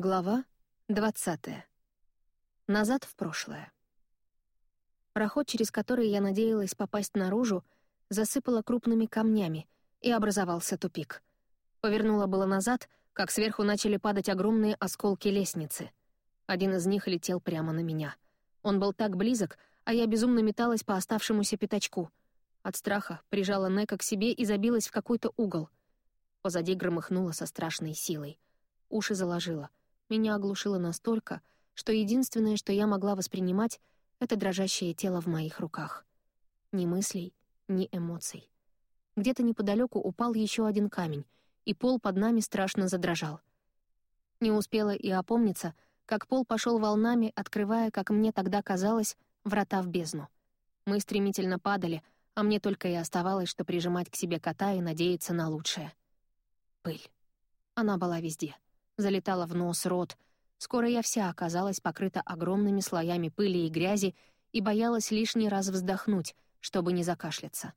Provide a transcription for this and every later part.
Глава 20. Назад в прошлое. Проход, через который я надеялась попасть наружу, засыпало крупными камнями, и образовался тупик. Повернула было назад, как сверху начали падать огромные осколки лестницы. Один из них летел прямо на меня. Он был так близок, а я безумно металась по оставшемуся пятачку. От страха прижала Нека к себе и забилась в какой-то угол. Позади громыхнуло со страшной силой. Уши заложило — меня оглушило настолько, что единственное, что я могла воспринимать, — это дрожащее тело в моих руках. Ни мыслей, ни эмоций. Где-то неподалеку упал еще один камень, и пол под нами страшно задрожал. Не успела и опомниться, как пол пошел волнами, открывая, как мне тогда казалось, врата в бездну. Мы стремительно падали, а мне только и оставалось, что прижимать к себе кота и надеяться на лучшее. Пыль. Она была везде — залетала в нос, рот. Скоро я вся оказалась покрыта огромными слоями пыли и грязи и боялась лишний раз вздохнуть, чтобы не закашляться.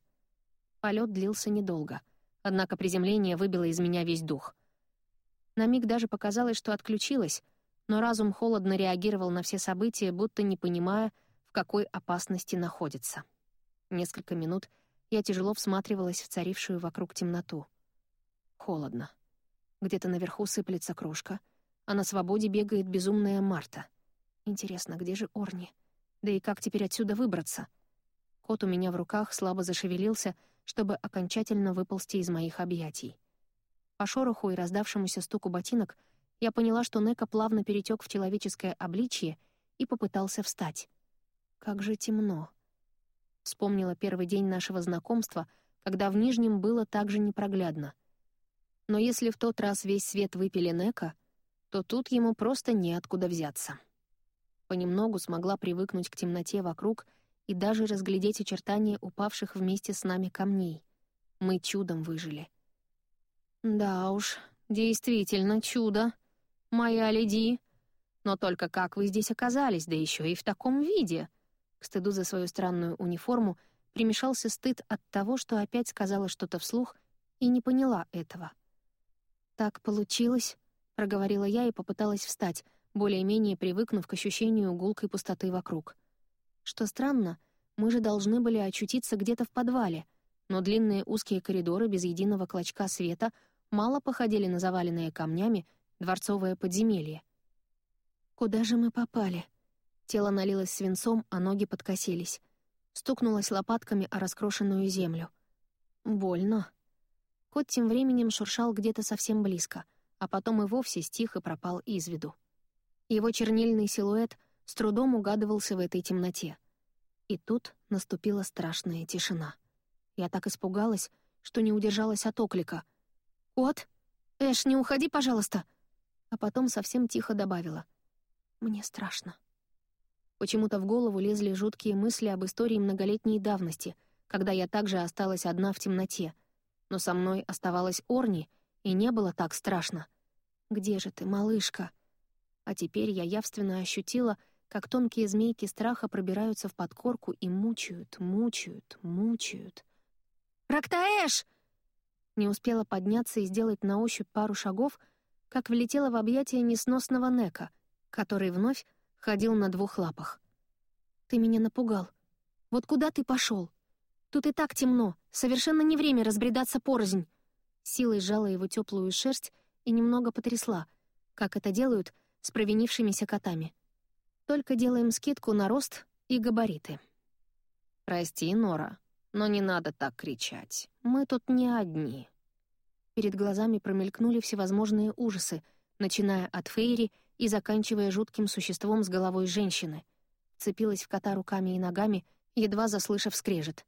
Полет длился недолго, однако приземление выбило из меня весь дух. На миг даже показалось, что отключилась, но разум холодно реагировал на все события, будто не понимая, в какой опасности находится. Несколько минут я тяжело всматривалась в царившую вокруг темноту. Холодно. Где-то наверху сыплется крошка, а на свободе бегает безумная Марта. Интересно, где же Орни? Да и как теперь отсюда выбраться? Кот у меня в руках слабо зашевелился, чтобы окончательно выползти из моих объятий. По шороху и раздавшемуся стуку ботинок я поняла, что Нека плавно перетек в человеческое обличье и попытался встать. Как же темно. Вспомнила первый день нашего знакомства, когда в Нижнем было так же непроглядно — но если в тот раз весь свет выпили Нека, то тут ему просто неоткуда взяться. Понемногу смогла привыкнуть к темноте вокруг и даже разглядеть очертания упавших вместе с нами камней. Мы чудом выжили. «Да уж, действительно чудо, моя леди. Но только как вы здесь оказались, да еще и в таком виде?» К стыду за свою странную униформу примешался стыд от того, что опять сказала что-то вслух и не поняла этого. «Так получилось», — проговорила я и попыталась встать, более-менее привыкнув к ощущению гулкой пустоты вокруг. Что странно, мы же должны были очутиться где-то в подвале, но длинные узкие коридоры без единого клочка света мало походили на заваленные камнями дворцовое подземелье. «Куда же мы попали?» Тело налилось свинцом, а ноги подкосились. Стукнулось лопатками о раскрошенную землю. «Больно», Кот тем временем шуршал где-то совсем близко, а потом и вовсе стих и пропал из виду. Его чернильный силуэт с трудом угадывался в этой темноте. И тут наступила страшная тишина. Я так испугалась, что не удержалась от оклика. «Кот? Эш, не уходи, пожалуйста!» А потом совсем тихо добавила. «Мне страшно». Почему-то в голову лезли жуткие мысли об истории многолетней давности, когда я также осталась одна в темноте — но со мной оставалась Орни, и не было так страшно. «Где же ты, малышка?» А теперь я явственно ощутила, как тонкие змейки страха пробираются в подкорку и мучают, мучают, мучают. «Рактаэш!» Не успела подняться и сделать на ощупь пару шагов, как влетела в объятия несносного Нека, который вновь ходил на двух лапах. «Ты меня напугал. Вот куда ты пошел? Тут и так темно, совершенно не время разбредаться порознь. Силой сжала его теплую шерсть и немного потрясла, как это делают с провинившимися котами. Только делаем скидку на рост и габариты. «Прости, Нора, но не надо так кричать. Мы тут не одни». Перед глазами промелькнули всевозможные ужасы, начиная от Фейри и заканчивая жутким существом с головой женщины. Цепилась в кота руками и ногами, едва заслышав скрежет.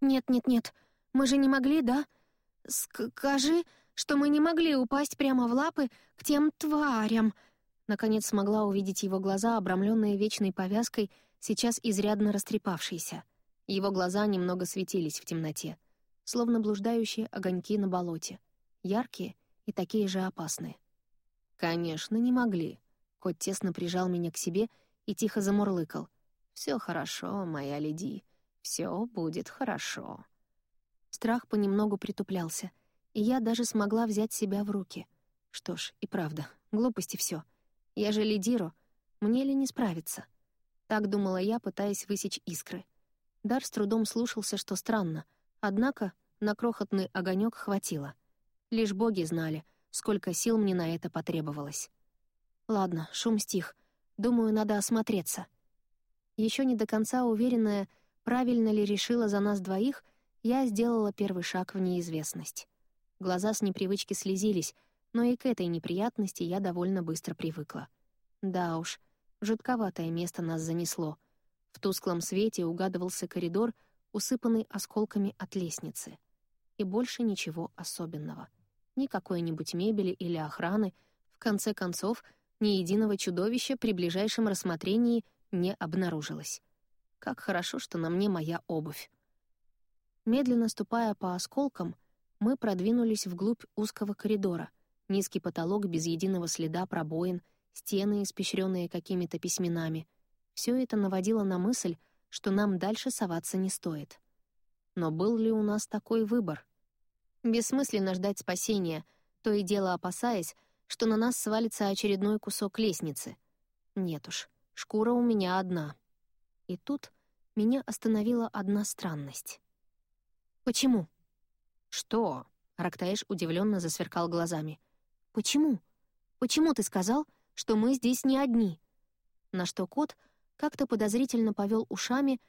«Нет-нет-нет, мы же не могли, да? Скажи, что мы не могли упасть прямо в лапы к тем тварям!» Наконец смогла увидеть его глаза, обрамленные вечной повязкой, сейчас изрядно растрепавшиеся. Его глаза немного светились в темноте, словно блуждающие огоньки на болоте. Яркие и такие же опасные. «Конечно, не могли». Кот тесно прижал меня к себе и тихо замурлыкал. «Все хорошо, моя леди. Все будет хорошо». Страх понемногу притуплялся, и я даже смогла взять себя в руки. Что ж, и правда, глупости все. Я же лидиру, мне ли не справиться? Так думала я, пытаясь высечь искры. Дар с трудом слушался, что странно, однако на крохотный огонек хватило. Лишь боги знали, сколько сил мне на это потребовалось. Ладно, шум стих. Думаю, надо осмотреться. Еще не до конца уверенная, правильно ли решила за нас двоих, я сделала первый шаг в неизвестность. Глаза с непривычки слезились, но и к этой неприятности я довольно быстро привыкла. Да уж, жутковатое место нас занесло. В тусклом свете угадывался коридор, усыпанный осколками от лестницы. И больше ничего особенного. Ни какой-нибудь мебели или охраны. В конце концов, ни единого чудовища при ближайшем рассмотрении не обнаружилось. Как хорошо, что на мне моя обувь. Медленно ступая по осколкам, мы продвинулись вглубь узкого коридора. Низкий потолок без единого следа пробоин, стены, испещренные какими-то письменами. Все это наводило на мысль, что нам дальше соваться не стоит. Но был ли у нас такой выбор? Бессмысленно ждать спасения, то и дело опасаясь, что на нас свалится очередной кусок лестницы. Нет уж, шкура у меня одна. И тут меня остановила одна странность. «Почему?» «Что?» — Рактаэш удивленно засверкал глазами. «Почему? Почему ты сказал, что мы здесь не одни?» На что кот как-то подозрительно повел ушами,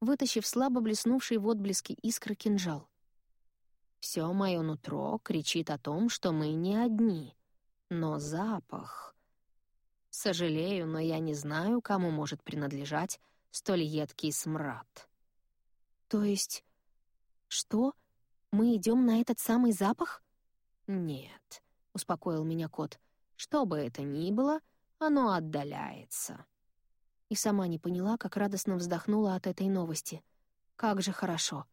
вытащив слабо блеснувший в отблеске искры кинжал. Все мое нутро кричит о том, что мы не одни. Но запах... Сожалею, но я не знаю, кому может принадлежать столь едкий смрад. То есть... Что? Мы идем на этот самый запах? Нет, — успокоил меня кот. Что бы это ни было, оно отдаляется. И сама не поняла, как радостно вздохнула от этой новости. Как же хорошо.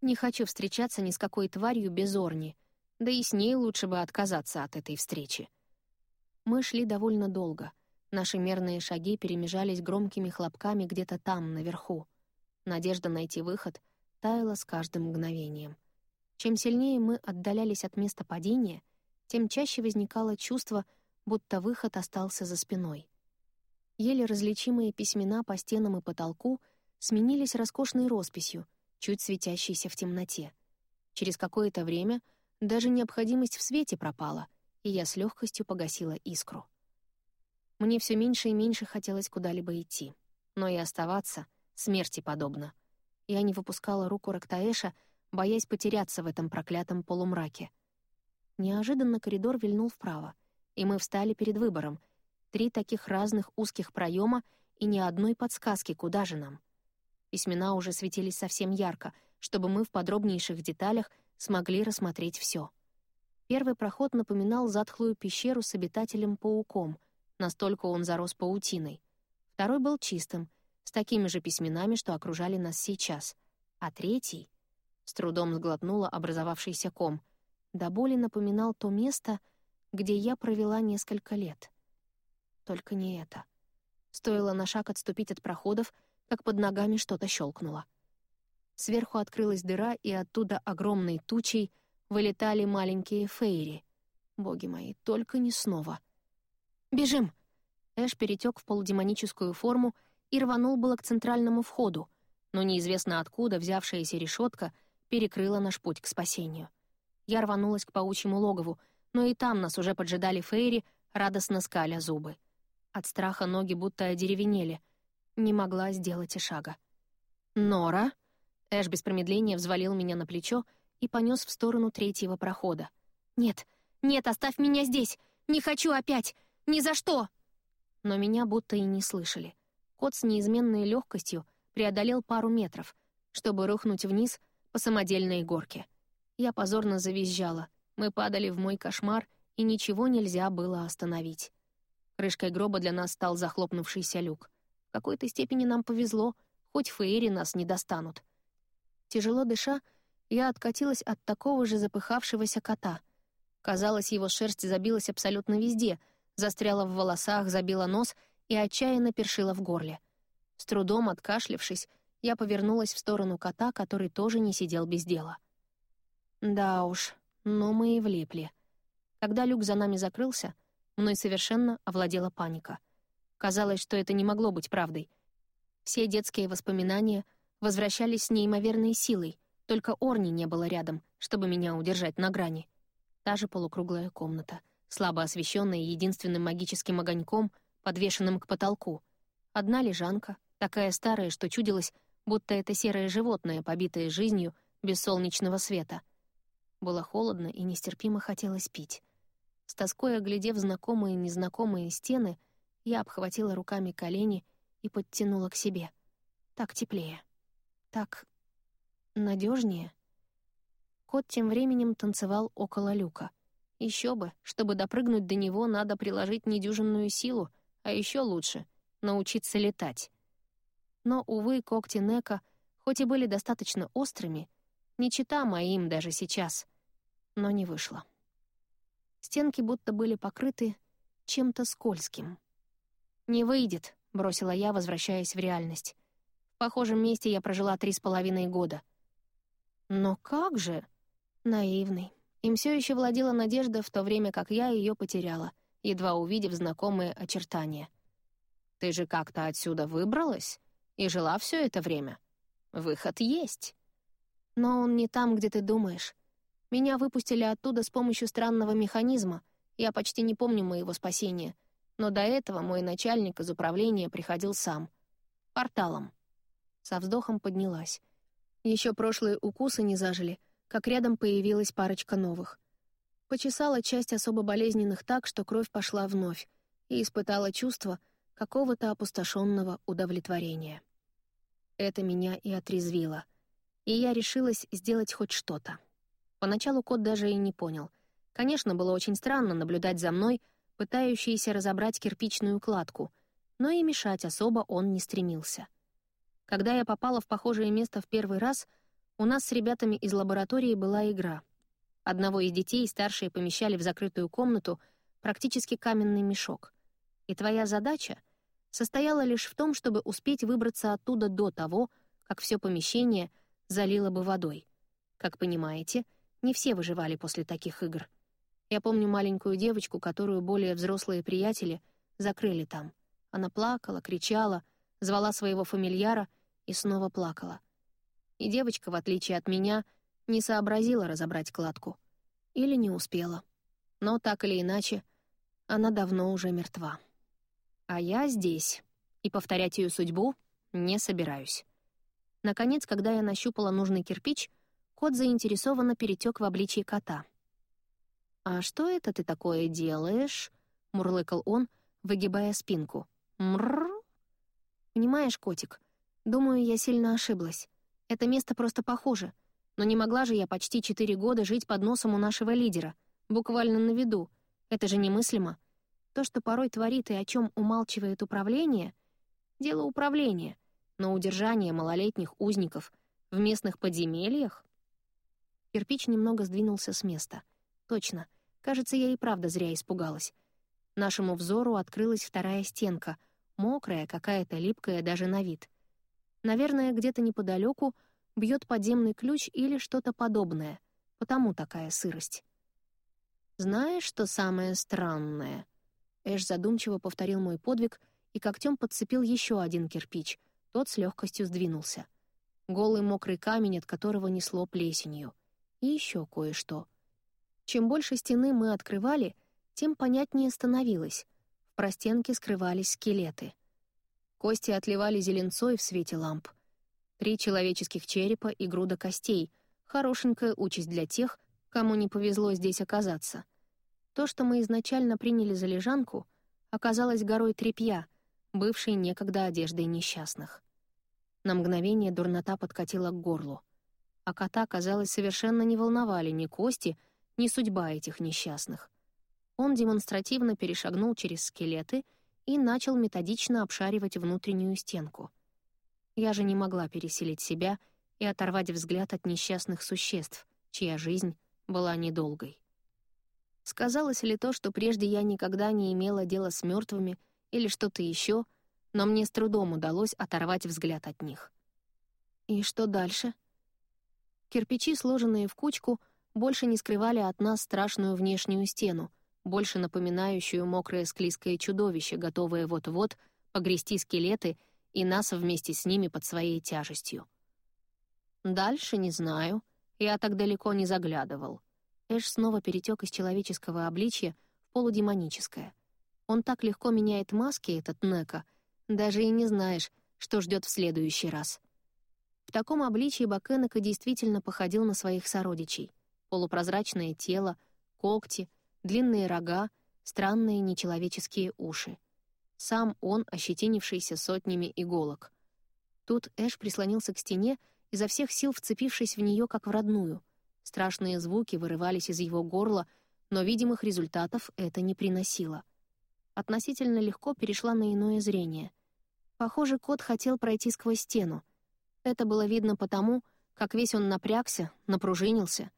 Не хочу встречаться ни с какой тварью без Орни, да и с ней лучше бы отказаться от этой встречи. Мы шли довольно долго. Наши мерные шаги перемежались громкими хлопками где-то там, наверху. Надежда найти выход таяла с каждым мгновением. Чем сильнее мы отдалялись от места падения, тем чаще возникало чувство, будто выход остался за спиной. Еле различимые письмена по стенам и потолку сменились роскошной росписью, чуть светящейся в темноте. Через какое-то время даже необходимость в свете пропала, и я с легкостью погасила искру. Мне все меньше и меньше хотелось куда-либо идти, но и оставаться смерти подобно. Я не выпускала руку Рактаэша, боясь потеряться в этом проклятом полумраке — Неожиданно коридор вильнул вправо, и мы встали перед выбором. Три таких разных узких проема и ни одной подсказки, куда же нам. Письмена уже светились совсем ярко, чтобы мы в подробнейших деталях смогли рассмотреть все. Первый проход напоминал затхлую пещеру с обитателем-пауком, настолько он зарос паутиной. Второй был чистым, с такими же письменами, что окружали нас сейчас. А третий... С трудом сглотнула образовавшийся ком — до боли напоминал то место, где я провела несколько лет. Только не это. Стоило на шаг отступить от проходов, как под ногами что-то щелкнуло. Сверху открылась дыра, и оттуда огромной тучей вылетали маленькие фейри. Боги мои, только не снова. «Бежим!» Эш перетек в полудемоническую форму и рванул было к центральному входу, но неизвестно откуда взявшаяся решетка перекрыла наш путь к спасению. Я рванулась к паучьему логову, но и там нас уже поджидали Фейри, радостно скаля зубы. От страха ноги будто одеревенели. Не могла сделать и шага. «Нора!» Эш без промедления взвалил меня на плечо и понес в сторону третьего прохода. «Нет, нет, оставь меня здесь! Не хочу опять! Ни за что!» Но меня будто и не слышали. Кот с неизменной легкостью преодолел пару метров, чтобы рухнуть вниз по самодельной горке. Я позорно завизжала. Мы падали в мой кошмар, и ничего нельзя было остановить. Крышкой гроба для нас стал захлопнувшийся люк. В какой-то степени нам повезло, хоть фейри нас не достанут. Тяжело дыша, я откатилась от такого же запыхавшегося кота. Казалось, его шерсть забилась абсолютно везде, застряла в волосах, забила нос и отчаянно першила в горле. С трудом откашлившись, я повернулась в сторону кота, который тоже не сидел без дела — да уж, но мы и влипли. Когда люк за нами закрылся, мной совершенно овладела паника. Казалось, что это не могло быть правдой. Все детские воспоминания возвращались с неимоверной силой, только Орни не было рядом, чтобы меня удержать на грани. Та же полукруглая комната, слабо освещенная единственным магическим огоньком, подвешенным к потолку. Одна лежанка, такая старая, что чудилось, будто это серое животное, побитое жизнью, без солнечного света. Было холодно и нестерпимо хотелось пить. С тоской оглядев знакомые и незнакомые стены, я обхватила руками колени и подтянула к себе. Так теплее. Так надежнее. Кот тем временем танцевал около люка. Еще бы, чтобы допрыгнуть до него, надо приложить недюжинную силу, а еще лучше — научиться летать. Но, увы, когти Нека, хоть и были достаточно острыми, не чита моим даже сейчас, но не вышло. Стенки будто были покрыты чем-то скользким. «Не выйдет», — бросила я, возвращаясь в реальность. В похожем месте я прожила три с половиной года. Но как же? Наивный. Им все еще владела надежда, в то время как я ее потеряла, едва увидев знакомые очертания. «Ты же как-то отсюда выбралась и жила все это время. Выход есть». «Но он не там, где ты думаешь. Меня выпустили оттуда с помощью странного механизма. Я почти не помню моего спасения. Но до этого мой начальник из управления приходил сам. Порталом. Со вздохом поднялась. Еще прошлые укусы не зажили, как рядом появилась парочка новых. Почесала часть особо болезненных так, что кровь пошла вновь, и испытала чувство какого-то опустошенного удовлетворения. Это меня и отрезвило. И я решилась сделать хоть что-то. Поначалу кот даже и не понял. Конечно, было очень странно наблюдать за мной, пытающийся разобрать кирпичную кладку, но и мешать особо он не стремился. Когда я попала в похожее место в первый раз, у нас с ребятами из лаборатории была игра. Одного из детей старшие помещали в закрытую комнату, практически каменный мешок. И твоя задача состояла лишь в том, чтобы успеть выбраться оттуда до того, как все помещение залило бы водой. Как понимаете, — не все выживали после таких игр. Я помню маленькую девочку, которую более взрослые приятели закрыли там. Она плакала, кричала, звала своего фамильяра и снова плакала. И девочка, в отличие от меня, не сообразила разобрать кладку. Или не успела. Но так или иначе, она давно уже мертва. А я здесь, и повторять ее судьбу не собираюсь. Наконец, когда я нащупала нужный кирпич — Кот заинтересованно перетек в обличье кота. «А что это ты такое делаешь?» — мурлыкал он, выгибая спинку. «Мрррр!» «Понимаешь, котик, думаю, я сильно ошиблась. Это место просто похоже. Но не могла же я почти четыре года жить под носом у нашего лидера, буквально на виду. Это же немыслимо. То, что порой творит и о чем умалчивает управление — дело управления, но удержание малолетних узников в местных подземельях Кирпич немного сдвинулся с места. Точно. Кажется, я и правда зря испугалась. Нашему взору открылась вторая стенка, мокрая, какая-то липкая даже на вид. Наверное, где-то неподалеку бьет подземный ключ или что-то подобное, потому такая сырость. «Знаешь, что самое странное?» Эш задумчиво повторил мой подвиг и когтем подцепил еще один кирпич. Тот с легкостью сдвинулся. Голый мокрый камень, от которого несло плесенью и еще кое-что. Чем больше стены мы открывали, тем понятнее становилось. В простенке скрывались скелеты. Кости отливали зеленцой в свете ламп. Три человеческих черепа и груда костей — хорошенькая участь для тех, кому не повезло здесь оказаться. То, что мы изначально приняли за лежанку, оказалось горой тряпья, бывшей некогда одеждой несчастных. На мгновение дурнота подкатила к горлу а кота, казалось, совершенно не волновали ни кости, ни судьба этих несчастных. Он демонстративно перешагнул через скелеты и начал методично обшаривать внутреннюю стенку. Я же не могла переселить себя и оторвать взгляд от несчастных существ, чья жизнь была недолгой. Сказалось ли то, что прежде я никогда не имела дела с мертвыми или что-то еще, но мне с трудом удалось оторвать взгляд от них. И что дальше? Кирпичи, сложенные в кучку, больше не скрывали от нас страшную внешнюю стену, больше напоминающую мокрое склизкое чудовище, готовое вот-вот погрести скелеты и нас вместе с ними под своей тяжестью. Дальше не знаю, я так далеко не заглядывал. Эш снова перетек из человеческого обличья в полудемоническое. Он так легко меняет маски, этот Нека, даже и не знаешь, что ждет в следующий раз. В таком обличии Бакенека действительно походил на своих сородичей. Полупрозрачное тело, когти, длинные рога, странные нечеловеческие уши. Сам он, ощетинившийся сотнями иголок. Тут Эш прислонился к стене, изо всех сил вцепившись в нее как в родную. Страшные звуки вырывались из его горла, но видимых результатов это не приносило. Относительно легко перешла на иное зрение. Похоже, кот хотел пройти сквозь стену — это было видно потому, как весь он напрягся, напружинился.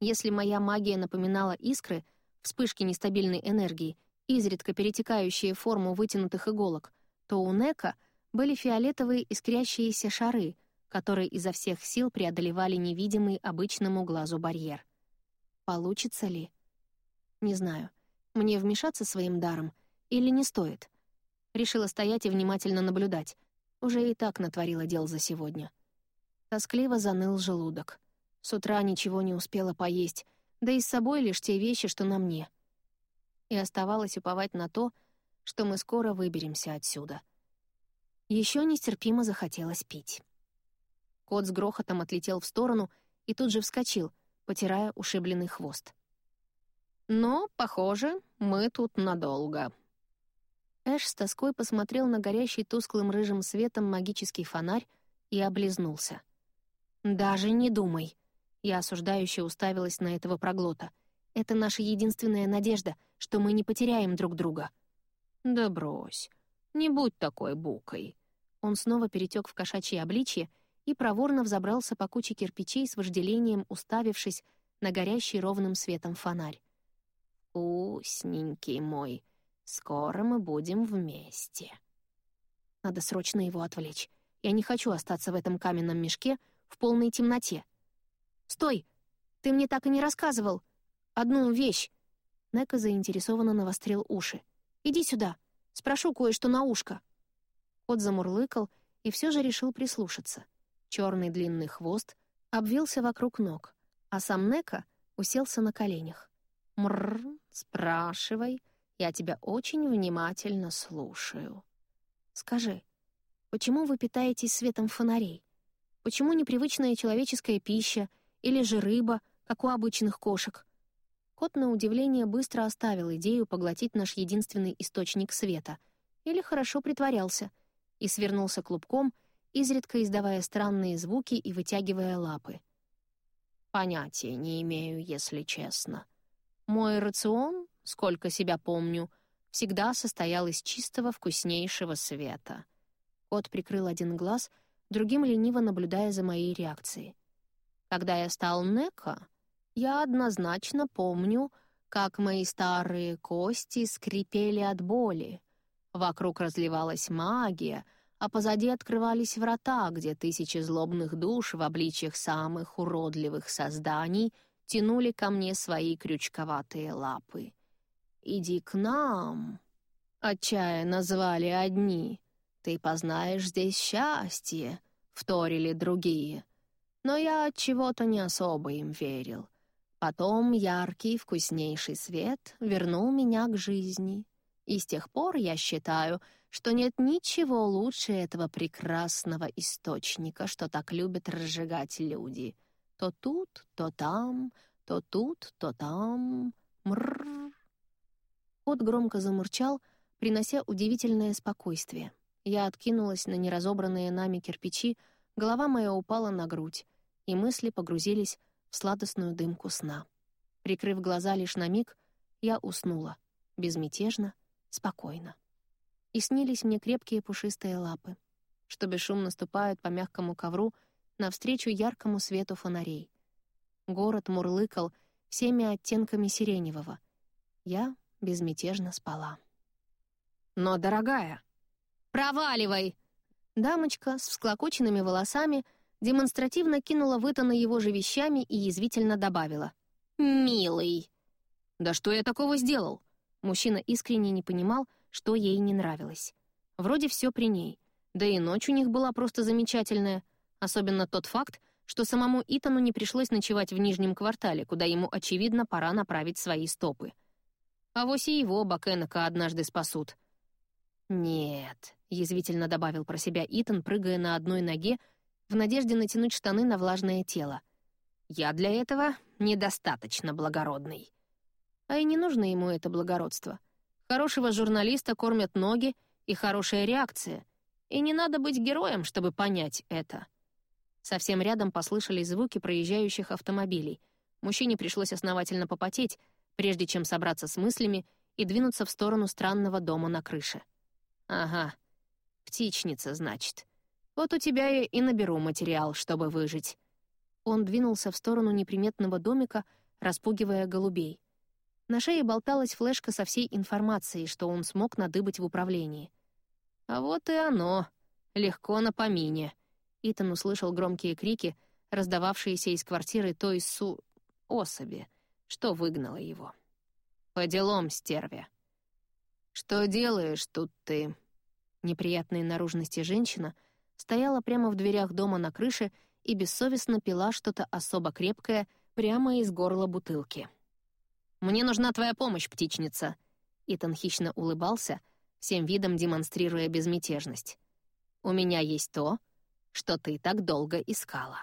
Если моя магия напоминала искры, вспышки нестабильной энергии, изредка перетекающие форму вытянутых иголок, то у Нека были фиолетовые искрящиеся шары, которые изо всех сил преодолевали невидимый обычному глазу барьер. Получится ли? Не знаю. Мне вмешаться своим даром или не стоит? Решила стоять и внимательно наблюдать. Уже и так натворила дел за сегодня. Тоскливо заныл желудок. С утра ничего не успела поесть, да и с собой лишь те вещи, что на мне. И оставалось уповать на то, что мы скоро выберемся отсюда. Еще нестерпимо захотелось пить. Кот с грохотом отлетел в сторону и тут же вскочил, потирая ушибленный хвост. «Но, похоже, мы тут надолго», Эш с тоской посмотрел на горящий тусклым рыжим светом магический фонарь и облизнулся. «Даже не думай!» Я осуждающе уставилась на этого проглота. «Это наша единственная надежда, что мы не потеряем друг друга». «Да брось, не будь такой букой». Он снова перетек в кошачье обличье и проворно взобрался по куче кирпичей с вожделением, уставившись на горящий ровным светом фонарь. «Вкусненький мой!» Скоро мы будем вместе. Надо срочно его отвлечь. Я не хочу остаться в этом каменном мешке в полной темноте. «Стой! Ты мне так и не рассказывал. Одну вещь!» Нека заинтересованно навострил уши. «Иди сюда. Спрошу кое-что на ушко». Кот замурлыкал и все же решил прислушаться. Черный длинный хвост обвился вокруг ног, а сам Нека уселся на коленях. «Мррр, спрашивай», я тебя очень внимательно слушаю. Скажи, почему вы питаетесь светом фонарей? Почему непривычная человеческая пища или же рыба, как у обычных кошек? Кот, на удивление, быстро оставил идею поглотить наш единственный источник света, или хорошо притворялся, и свернулся клубком, изредка издавая странные звуки и вытягивая лапы. «Понятия не имею, если честно. Мой рацион сколько себя помню, всегда состоял из чистого вкуснейшего света. Кот прикрыл один глаз, другим лениво наблюдая за моей реакцией. Когда я стал Нека, я однозначно помню, как мои старые кости скрипели от боли. Вокруг разливалась магия, а позади открывались врата, где тысячи злобных душ в обличьях самых уродливых созданий тянули ко мне свои крючковатые лапы. «Иди к нам!» — отчаянно звали одни. «Ты познаешь здесь счастье!» — вторили другие. Но я от чего-то не особо им верил. Потом яркий, вкуснейший свет вернул меня к жизни. И с тех пор я считаю, что нет ничего лучше этого прекрасного источника, что так любят разжигать люди. То тут, то там, то тут, то там. Мрррр. Кот громко замурчал, принося удивительное спокойствие. Я откинулась на неразобранные нами кирпичи, голова моя упала на грудь, и мысли погрузились в сладостную дымку сна. Прикрыв глаза лишь на миг, я уснула, безмятежно, спокойно. И снились мне крепкие пушистые лапы, что бесшумно ступают по мягкому ковру навстречу яркому свету фонарей. Город мурлыкал всеми оттенками сиреневого. Я безмятежно спала. «Но, дорогая...» «Проваливай!» Дамочка с всклокоченными волосами демонстративно кинула Вытана его же вещами и язвительно добавила. «Милый!» «Да что я такого сделал?» Мужчина искренне не понимал, что ей не нравилось. Вроде все при ней. Да и ночь у них была просто замечательная. Особенно тот факт, что самому Итану не пришлось ночевать в нижнем квартале, куда ему, очевидно, пора направить свои стопы. А вось и его Бакенока однажды спасут. «Нет», — язвительно добавил про себя Итан, прыгая на одной ноге, в надежде натянуть штаны на влажное тело. «Я для этого недостаточно благородный». А и не нужно ему это благородство. Хорошего журналиста кормят ноги и хорошая реакция. И не надо быть героем, чтобы понять это. Совсем рядом послышались звуки проезжающих автомобилей. Мужчине пришлось основательно попотеть, прежде чем собраться с мыслями и двинуться в сторону странного дома на крыше. «Ага, птичница, значит. Вот у тебя я и наберу материал, чтобы выжить». Он двинулся в сторону неприметного домика, распугивая голубей. На шее болталась флешка со всей информацией, что он смог надыбать в управлении. А вот и оно. Легко на помине. Итан услышал громкие крики, раздававшиеся из квартиры той су... особи, что выгнало его. «По делам, стервя!» «Что делаешь тут ты?» Неприятной наружности женщина стояла прямо в дверях дома на крыше и бессовестно пила что-то особо крепкое прямо из горла бутылки. «Мне нужна твоя помощь, птичница!» Итан хищно улыбался, всем видом демонстрируя безмятежность. «У меня есть то, что ты так долго искала».